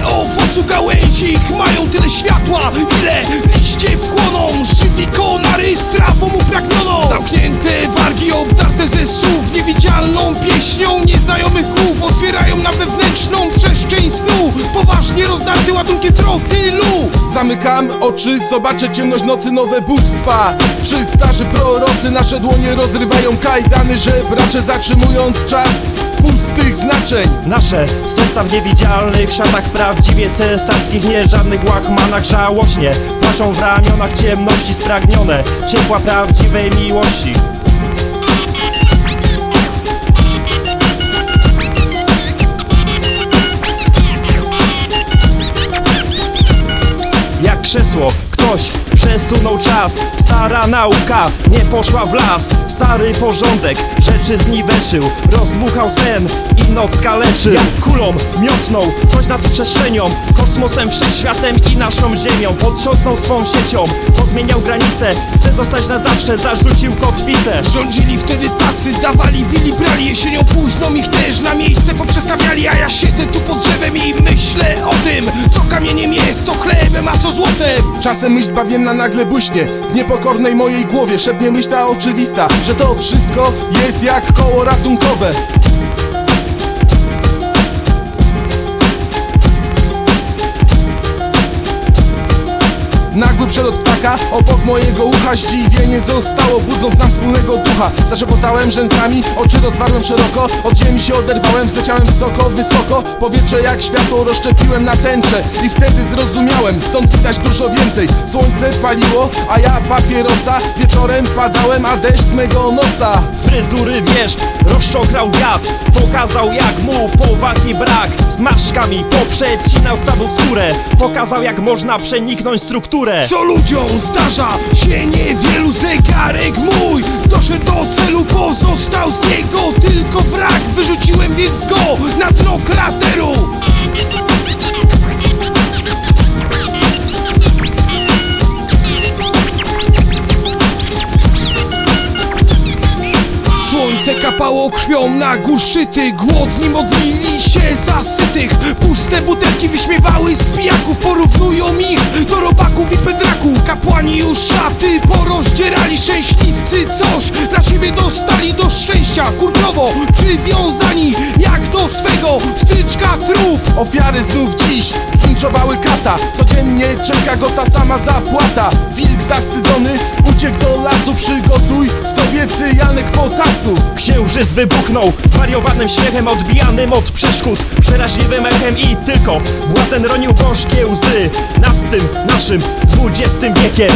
One owocu gałęzi ich mają tyle światła Ile liście wchłoną. Żywniko, nary z trawą Zamknięte wargi obdarte ze słów niewidzialną pieśnią nieznajomych głów Otwierają na wewnętrzną przestrzeń snu. Poważnie rozdarty ładunkiem trotylu Zamykam oczy, zobaczę ciemność nocy, nowe bóstwa. Czy starzy prorocy nasze dłonie rozrywają kajdany Żebracze zatrzymując czas pustych znaczeń? Nasze serca w niewidzialnych szatach Prawdziwie cesarskich, nie żadnych łachmanach Żałośnie. Płaczą w ramionach ciemności spragnione Ciepła prawdziwej miłości przesunął czas. Stara nauka nie poszła w las. Stary porządek rzeczy zniweczył Rozmuchał sen i noc kaleczy. Jak kulą miotnął coś nad przestrzenią. Kosmosem, wszechświatem i naszą ziemią. Potrząsnął swą siecią, pozmieniał granice. Chce zostać na zawsze, zarzucił kotwicę. Rządzili wtedy tacy, dawali, bili, brali Jesienią późną. Ich też na miejsce poprzestawiali A ja siedzę tu pod drzewem i myślę o tym Co kamieniem jest, co chlebem, a co złotem Czasem myśl bawienna nagle błyśnie W niepokornej mojej głowie. Szepnie myśl ta oczywista Że to wszystko jest jak koło ratunkowe przelot ptaka obok mojego ucha. Zdziwienie zostało budząc nam wspólnego ducha. Zaszepotałem rzęsami, oczy rozwarłem szeroko. Od ziemi się oderwałem, zleciałem wysoko, wysoko. Powietrze jak światło rozszczepiłem na tęczę I wtedy zrozumiałem, stąd widać dużo więcej. Słońce paliło, a ja papierosa. Wieczorem padałem, a deszcz mego nosa. Fryzury wierzb rozczochrał wiatr. Pokazał jak mu powagi brak. Zmarszkami poprzecinał stawu skórę. Pokazał jak można przeniknąć strukturę. Co ludziom zdarza się niewielu zegarek mój. Doszedł do celu, pozostał z niego tylko wrak. Wyrzuciłem więc go na dno krateru Słońce kapało krwią na górzyty Głodni modlili się za sytych Puste butelki wyśmiewały z pijaków. Porównują ich do robaków i Kapłani już szaty porozdzierali Szczęśliwcy coś. Dla siebie dostali do szczęścia Kurczowo przywiązani jak do swego. Stryczka trup. Ofiary znów dziś zlinczowały kata. Codziennie czeka go ta sama zapłata. Wilk zawstydzony uciekł do lasu. Przygotuj sobie cyjanek potasu Księżyc wybuchnął zwariowanym śmiechem Odbijanym od przeszkód Przeraźliwym echem i tylko Błazen ronił gorzkie łzy. Nad tym naszym dwudziestym wiekiem